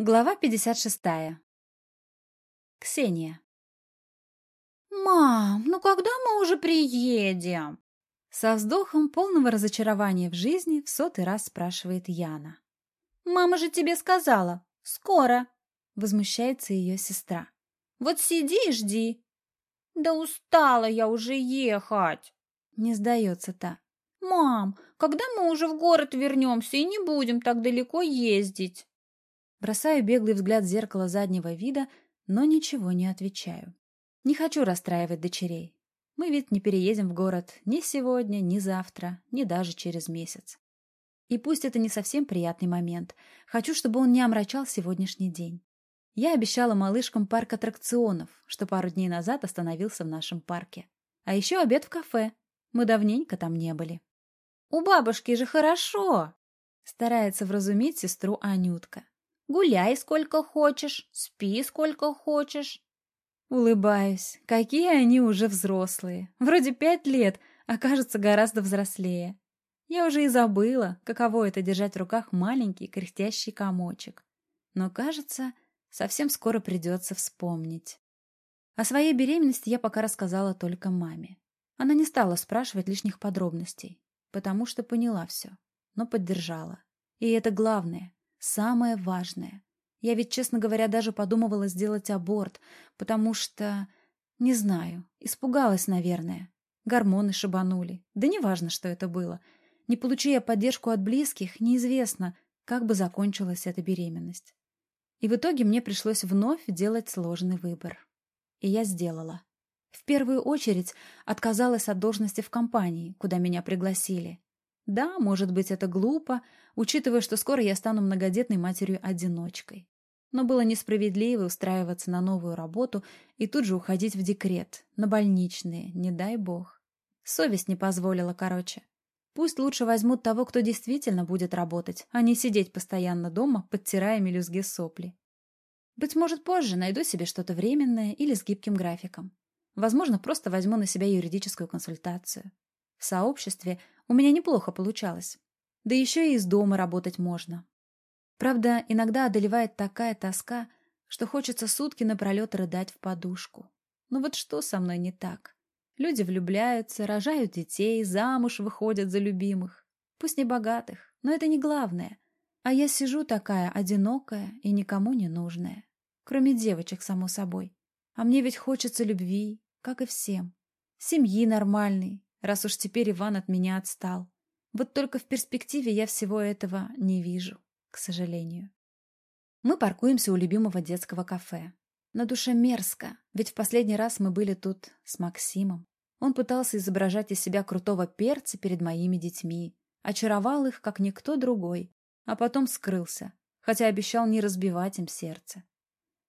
Глава 56. Ксения. «Мам, ну когда мы уже приедем?» Со вздохом полного разочарования в жизни в сотый раз спрашивает Яна. «Мама же тебе сказала. Скоро!» Возмущается ее сестра. «Вот сиди и жди!» «Да устала я уже ехать!» Не сдается та. «Мам, когда мы уже в город вернемся и не будем так далеко ездить?» Бросаю беглый взгляд в зеркало заднего вида, но ничего не отвечаю. Не хочу расстраивать дочерей. Мы ведь не переедем в город ни сегодня, ни завтра, ни даже через месяц. И пусть это не совсем приятный момент, хочу, чтобы он не омрачал сегодняшний день. Я обещала малышкам парк аттракционов, что пару дней назад остановился в нашем парке. А еще обед в кафе. Мы давненько там не были. «У бабушки же хорошо!» Старается вразумить сестру Анютка. Гуляй сколько хочешь, спи сколько хочешь. Улыбаюсь. Какие они уже взрослые. Вроде пять лет, а кажется гораздо взрослее. Я уже и забыла, каково это держать в руках маленький кряхтящий комочек. Но, кажется, совсем скоро придется вспомнить. О своей беременности я пока рассказала только маме. Она не стала спрашивать лишних подробностей, потому что поняла все, но поддержала. И это главное. Самое важное. Я ведь, честно говоря, даже подумывала сделать аборт, потому что... Не знаю, испугалась, наверное. Гормоны шибанули. Да неважно, что это было. Не получи я поддержку от близких, неизвестно, как бы закончилась эта беременность. И в итоге мне пришлось вновь делать сложный выбор. И я сделала. В первую очередь отказалась от должности в компании, куда меня пригласили. Да, может быть, это глупо, учитывая, что скоро я стану многодетной матерью-одиночкой. Но было несправедливо устраиваться на новую работу и тут же уходить в декрет, на больничные, не дай бог. Совесть не позволила, короче. Пусть лучше возьмут того, кто действительно будет работать, а не сидеть постоянно дома, подтирая мелюзги сопли. Быть может, позже найду себе что-то временное или с гибким графиком. Возможно, просто возьму на себя юридическую консультацию. В сообществе у меня неплохо получалось. Да еще и из дома работать можно. Правда, иногда одолевает такая тоска, что хочется сутки напролет рыдать в подушку. Но вот что со мной не так? Люди влюбляются, рожают детей, замуж выходят за любимых. Пусть не богатых, но это не главное. А я сижу такая одинокая и никому не нужная. Кроме девочек, само собой. А мне ведь хочется любви, как и всем. Семьи нормальной, раз уж теперь Иван от меня отстал. Вот только в перспективе я всего этого не вижу, к сожалению. Мы паркуемся у любимого детского кафе. На душе мерзко, ведь в последний раз мы были тут с Максимом. Он пытался изображать из себя крутого перца перед моими детьми, очаровал их, как никто другой, а потом скрылся, хотя обещал не разбивать им сердце.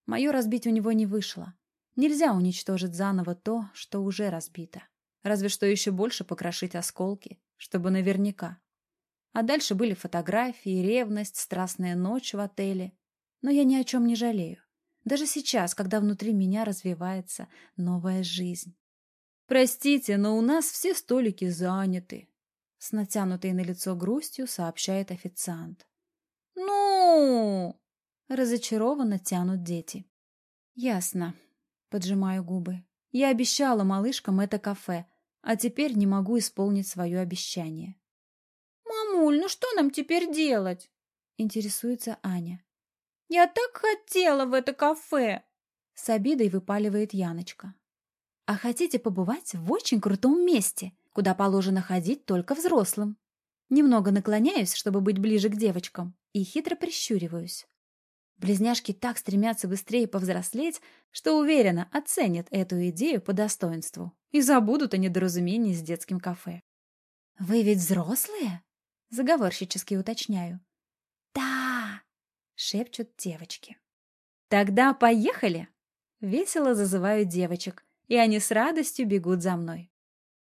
Мое разбить у него не вышло. Нельзя уничтожить заново то, что уже разбито. Разве что еще больше покрошить осколки, чтобы наверняка. А дальше были фотографии, ревность, страстная ночь в отеле. Но я ни о чем не жалею. Даже сейчас, когда внутри меня развивается новая жизнь. «Простите, но у нас все столики заняты», — с натянутой на лицо грустью сообщает официант. «Ну!» — разочарованно тянут дети. «Ясно», — поджимаю губы. Я обещала малышкам это кафе, а теперь не могу исполнить свое обещание. «Мамуль, ну что нам теперь делать?» — интересуется Аня. «Я так хотела в это кафе!» — с обидой выпаливает Яночка. «А хотите побывать в очень крутом месте, куда положено ходить только взрослым?» Немного наклоняюсь, чтобы быть ближе к девочкам, и хитро прищуриваюсь. Близняшки так стремятся быстрее повзрослеть, что уверенно оценят эту идею по достоинству и забудут о недоразумении с детским кафе. «Вы ведь взрослые?» — заговорщически уточняю. «Да!» — шепчут девочки. «Тогда поехали!» Весело зазываю девочек, и они с радостью бегут за мной.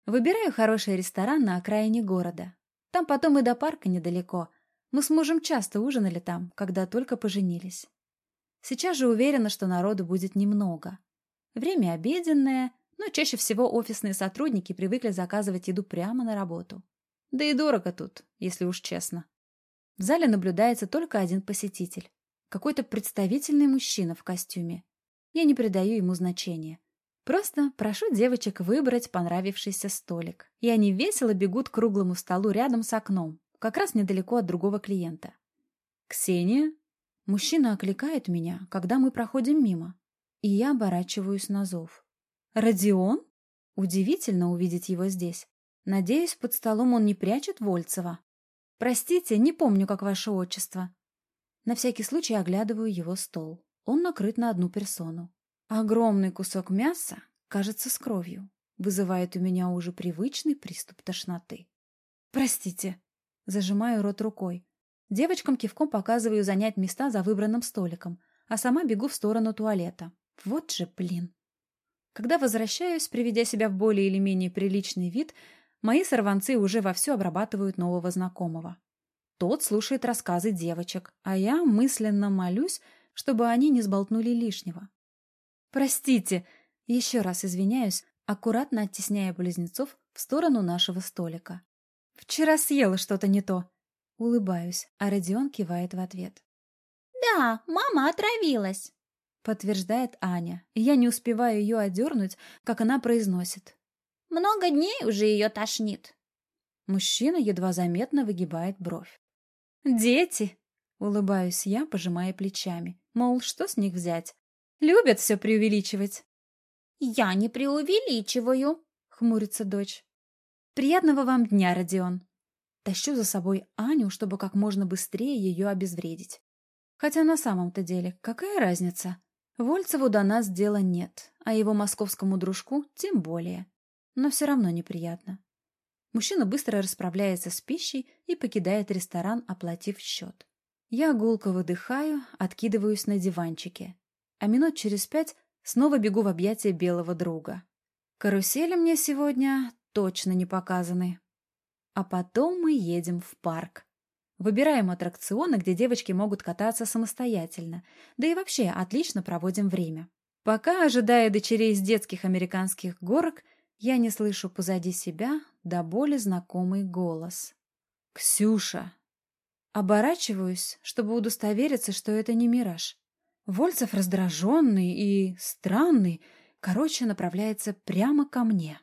Выбираю хороший ресторан на окраине города. Там потом и до парка недалеко — мы с мужем часто ужинали там, когда только поженились. Сейчас же уверена, что народу будет немного. Время обеденное, но чаще всего офисные сотрудники привыкли заказывать еду прямо на работу. Да и дорого тут, если уж честно. В зале наблюдается только один посетитель. Какой-то представительный мужчина в костюме. Я не придаю ему значения. Просто прошу девочек выбрать понравившийся столик. И они весело бегут к круглому столу рядом с окном, как раз недалеко от другого клиента. «Ксения?» Мужчина окликает меня, когда мы проходим мимо. И я оборачиваюсь на зов. «Родион?» Удивительно увидеть его здесь. Надеюсь, под столом он не прячет Вольцева. Простите, не помню, как ваше отчество. На всякий случай оглядываю его стол. Он накрыт на одну персону. Огромный кусок мяса, кажется, с кровью, вызывает у меня уже привычный приступ тошноты. Простите. Зажимаю рот рукой. Девочкам кивком показываю занять места за выбранным столиком, а сама бегу в сторону туалета. Вот же, блин. Когда возвращаюсь, приведя себя в более или менее приличный вид, мои сорванцы уже вовсю обрабатывают нового знакомого. Тот слушает рассказы девочек, а я мысленно молюсь, чтобы они не сболтнули лишнего. «Простите!» Еще раз извиняюсь, аккуратно оттесняя близнецов в сторону нашего столика. «Вчера съела что-то не то». Улыбаюсь, а Родион кивает в ответ. «Да, мама отравилась», — подтверждает Аня. Я не успеваю ее одернуть, как она произносит. «Много дней уже ее тошнит». Мужчина едва заметно выгибает бровь. «Дети!» — улыбаюсь я, пожимая плечами. Мол, что с них взять? Любят все преувеличивать. «Я не преувеличиваю», — хмурится дочь. «Приятного вам дня, Родион!» Тащу за собой Аню, чтобы как можно быстрее ее обезвредить. Хотя на самом-то деле, какая разница? Вольцеву до нас дела нет, а его московскому дружку тем более. Но все равно неприятно. Мужчина быстро расправляется с пищей и покидает ресторан, оплатив счет. Я гулко выдыхаю, откидываюсь на диванчике. А минут через пять снова бегу в объятия белого друга. Карусели мне сегодня точно не показаны. А потом мы едем в парк. Выбираем аттракционы, где девочки могут кататься самостоятельно, да и вообще отлично проводим время. Пока, ожидая дочерей из детских американских горок, я не слышу позади себя до боли знакомый голос. «Ксюша!» Оборачиваюсь, чтобы удостовериться, что это не мираж. Вольцев раздраженный и странный, короче, направляется прямо ко мне.